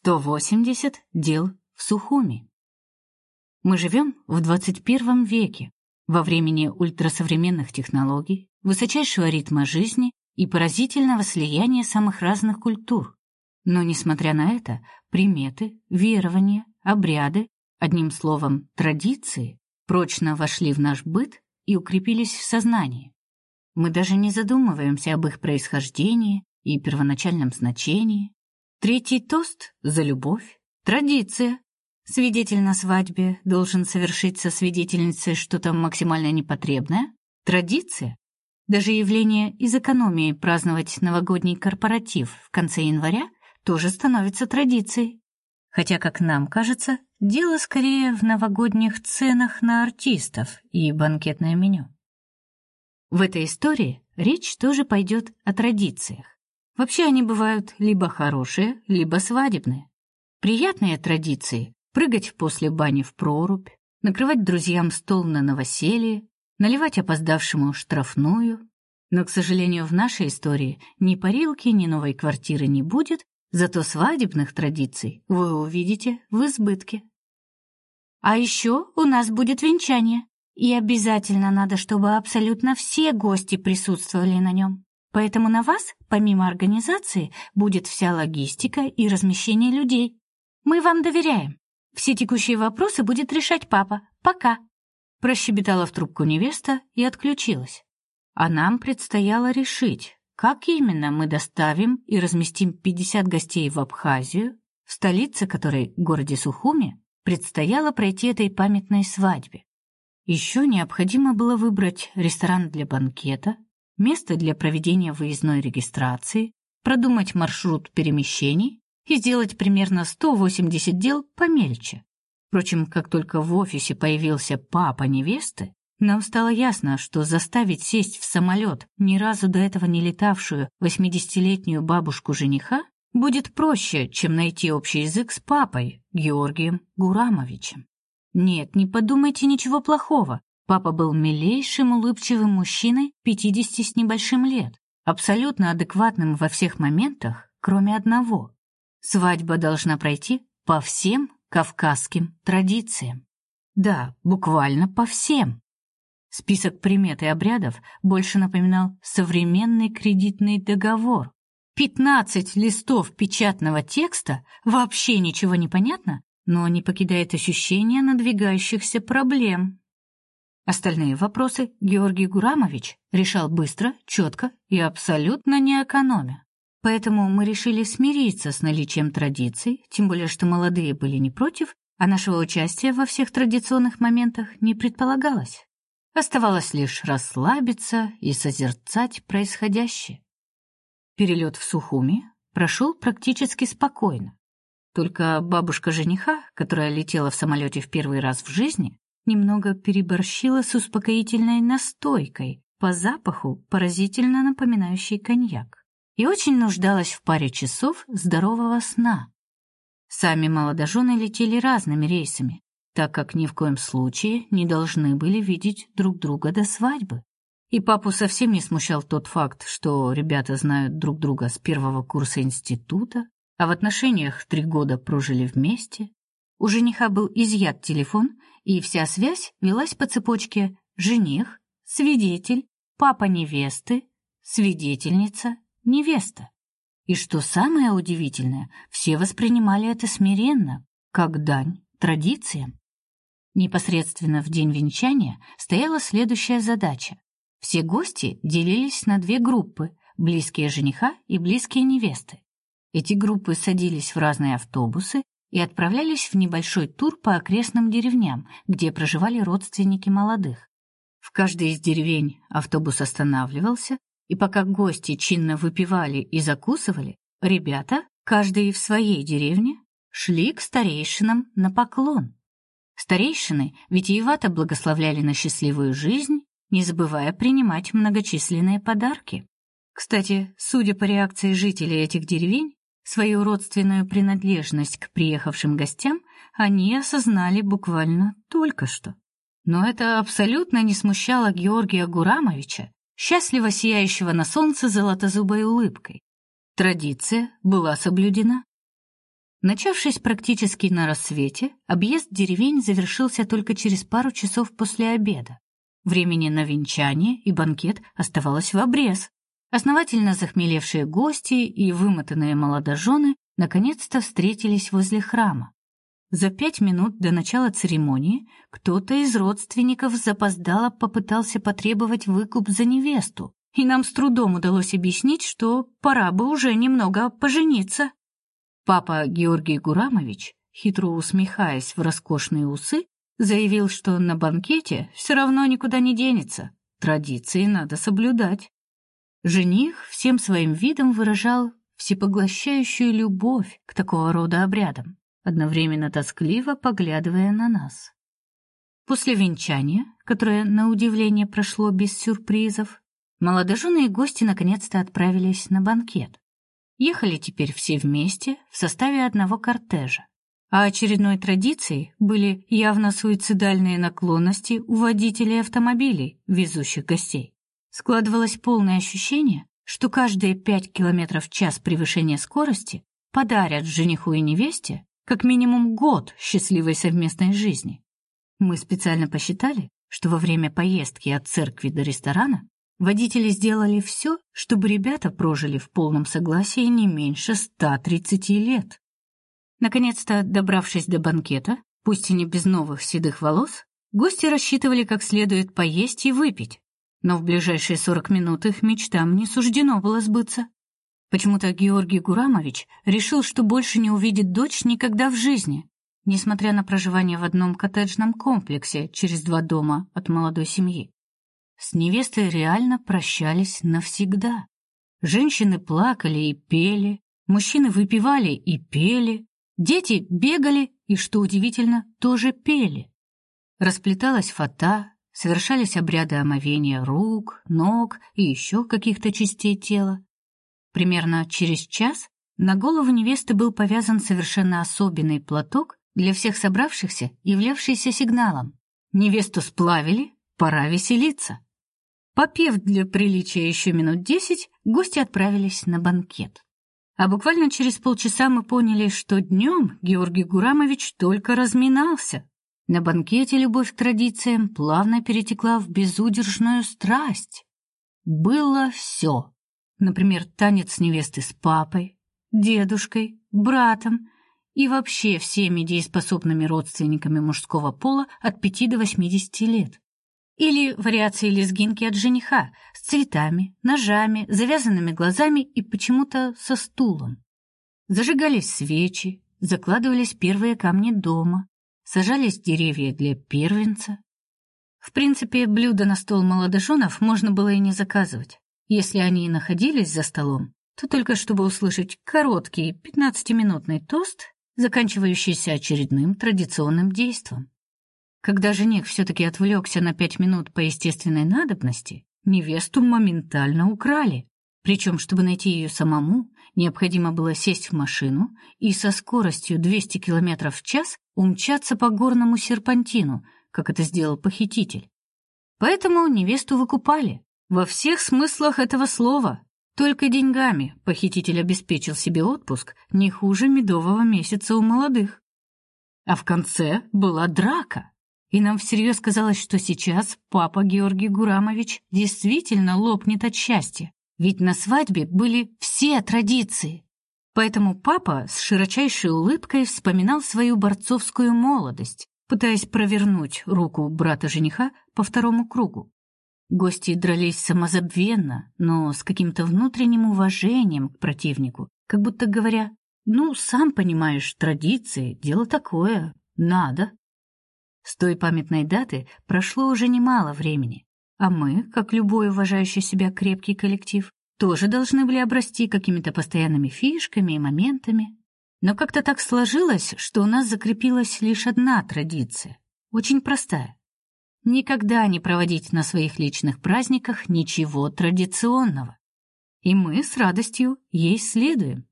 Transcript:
180 дел в Сухуми. Мы живем в 21 веке, во времени ультрасовременных технологий, высочайшего ритма жизни и поразительного слияния самых разных культур. Но несмотря на это, приметы, верования, обряды, одним словом, традиции, прочно вошли в наш быт и укрепились в сознании. Мы даже не задумываемся об их происхождении и первоначальном значении, Третий тост за любовь. Традиция. Свидетель на свадьбе должен совершить со свидетельницей что-то максимально непотребное. Традиция. Даже явление из экономии праздновать новогодний корпоратив в конце января тоже становится традицией. Хотя, как нам кажется, дело скорее в новогодних ценах на артистов и банкетное меню. В этой истории речь тоже пойдет о традициях. Вообще они бывают либо хорошие, либо свадебные. Приятные традиции прыгать после бани в прорубь, накрывать друзьям стол на новоселье, наливать опоздавшему штрафную. Но, к сожалению, в нашей истории ни парилки, ни новой квартиры не будет, зато свадебных традиций вы увидите в избытке. А еще у нас будет венчание, и обязательно надо, чтобы абсолютно все гости присутствовали на нем. Поэтому на вас, помимо организации, будет вся логистика и размещение людей. Мы вам доверяем. Все текущие вопросы будет решать папа. Пока. Прощебетала в трубку невеста и отключилась. А нам предстояло решить, как именно мы доставим и разместим 50 гостей в Абхазию, в столице которой, городе Сухуми, предстояло пройти этой памятной свадьбе. Еще необходимо было выбрать ресторан для банкета, место для проведения выездной регистрации, продумать маршрут перемещений и сделать примерно 180 дел помельче. Впрочем, как только в офисе появился папа невесты, нам стало ясно, что заставить сесть в самолет ни разу до этого не летавшую восьмидесятилетнюю бабушку жениха будет проще, чем найти общий язык с папой Георгием Гурамовичем. Нет, не подумайте ничего плохого. Папа был милейшим, улыбчивым мужчиной 50 с небольшим лет, абсолютно адекватным во всех моментах, кроме одного. Свадьба должна пройти по всем кавказским традициям. Да, буквально по всем. Список примет и обрядов больше напоминал современный кредитный договор. 15 листов печатного текста, вообще ничего не понятно, но не покидает ощущение надвигающихся проблем. Остальные вопросы Георгий Гурамович решал быстро, четко и абсолютно не экономя. Поэтому мы решили смириться с наличием традиций, тем более что молодые были не против, а нашего участия во всех традиционных моментах не предполагалось. Оставалось лишь расслабиться и созерцать происходящее. Перелет в Сухуми прошел практически спокойно. Только бабушка жениха, которая летела в самолете в первый раз в жизни, немного переборщила с успокоительной настойкой, по запаху поразительно напоминающей коньяк, и очень нуждалась в паре часов здорового сна. Сами молодожены летели разными рейсами, так как ни в коем случае не должны были видеть друг друга до свадьбы. И папу совсем не смущал тот факт, что ребята знают друг друга с первого курса института, а в отношениях три года прожили вместе. У жениха был изъят телефон, и вся связь велась по цепочке жених, свидетель, папа невесты, свидетельница, невеста. И что самое удивительное, все воспринимали это смиренно, как дань традициям. Непосредственно в день венчания стояла следующая задача. Все гости делились на две группы: близкие жениха и близкие невесты. Эти группы садились в разные автобусы и отправлялись в небольшой тур по окрестным деревням, где проживали родственники молодых. В каждой из деревень автобус останавливался, и пока гости чинно выпивали и закусывали, ребята, каждый в своей деревне, шли к старейшинам на поклон. Старейшины витиевато благословляли на счастливую жизнь, не забывая принимать многочисленные подарки. Кстати, судя по реакции жителей этих деревень, Свою родственную принадлежность к приехавшим гостям они осознали буквально только что. Но это абсолютно не смущало Георгия Гурамовича, счастливо сияющего на солнце золотозубой улыбкой. Традиция была соблюдена. Начавшись практически на рассвете, объезд деревень завершился только через пару часов после обеда. Времени на венчание и банкет оставалось в обрез. Основательно захмелевшие гости и вымотанные молодожены наконец-то встретились возле храма. За пять минут до начала церемонии кто-то из родственников запоздало попытался потребовать выкуп за невесту, и нам с трудом удалось объяснить, что пора бы уже немного пожениться. Папа Георгий Гурамович, хитро усмехаясь в роскошные усы, заявил, что на банкете все равно никуда не денется. Традиции надо соблюдать. Жених всем своим видом выражал всепоглощающую любовь к такого рода обрядам, одновременно тоскливо поглядывая на нас. После венчания, которое на удивление прошло без сюрпризов, молодожены и гости наконец-то отправились на банкет. Ехали теперь все вместе в составе одного кортежа. А очередной традицией были явно суицидальные наклонности у водителей автомобилей, везущих гостей. Складывалось полное ощущение, что каждые пять километров в час превышения скорости подарят жениху и невесте как минимум год счастливой совместной жизни. Мы специально посчитали, что во время поездки от церкви до ресторана водители сделали все, чтобы ребята прожили в полном согласии не меньше 130 лет. Наконец-то, добравшись до банкета, пусть и не без новых седых волос, гости рассчитывали как следует поесть и выпить. Но в ближайшие 40 минут их мечтам не суждено было сбыться. Почему-то Георгий Гурамович решил, что больше не увидит дочь никогда в жизни, несмотря на проживание в одном коттеджном комплексе через два дома от молодой семьи. С невестой реально прощались навсегда. Женщины плакали и пели, мужчины выпивали и пели, Дети бегали и, что удивительно, тоже пели. Расплеталась фата, совершались обряды омовения рук, ног и еще каких-то частей тела. Примерно через час на голову невесты был повязан совершенно особенный платок, для всех собравшихся являвшийся сигналом. Невесту сплавили, пора веселиться. Попев для приличия еще минут десять, гости отправились на банкет. А буквально через полчаса мы поняли, что днем Георгий Гурамович только разминался. На банкете любовь к традициям плавно перетекла в безудержную страсть. Было все. Например, танец невесты с папой, дедушкой, братом и вообще всеми дееспособными родственниками мужского пола от пяти до восьмидесяти лет. Или вариации лезгинки от жениха с цветами, ножами, завязанными глазами и почему-то со стулом. Зажигались свечи, закладывались первые камни дома, сажались деревья для первенца. В принципе, блюда на стол молодоженов можно было и не заказывать. Если они и находились за столом, то только чтобы услышать короткий пятнадцатиминутный тост, заканчивающийся очередным традиционным действом. Когда жених все таки отвлекся на пять минут по естественной надобности, невесту моментально украли. Причем, чтобы найти ее самому, необходимо было сесть в машину и со скоростью 200 км в час умчаться по горному серпантину, как это сделал похититель. Поэтому невесту выкупали во всех смыслах этого слова. Только деньгами похититель обеспечил себе отпуск не хуже медового месяца у молодых. А в конце была драка и нам всерьез казалось, что сейчас папа Георгий Гурамович действительно лопнет от счастья, ведь на свадьбе были все традиции. Поэтому папа с широчайшей улыбкой вспоминал свою борцовскую молодость, пытаясь провернуть руку брата жениха по второму кругу. Гости дрались самозабвенно, но с каким-то внутренним уважением к противнику, как будто говоря: "Ну, сам понимаешь, традиции дело такое, надо". С той памятной даты прошло уже немало времени, а мы, как любой уважающий себя крепкий коллектив, тоже должны были обрасти какими-то постоянными фишками и моментами. Но как-то так сложилось, что у нас закрепилась лишь одна традиция, очень простая. Никогда не проводить на своих личных праздниках ничего традиционного. И мы с радостью ей следуем.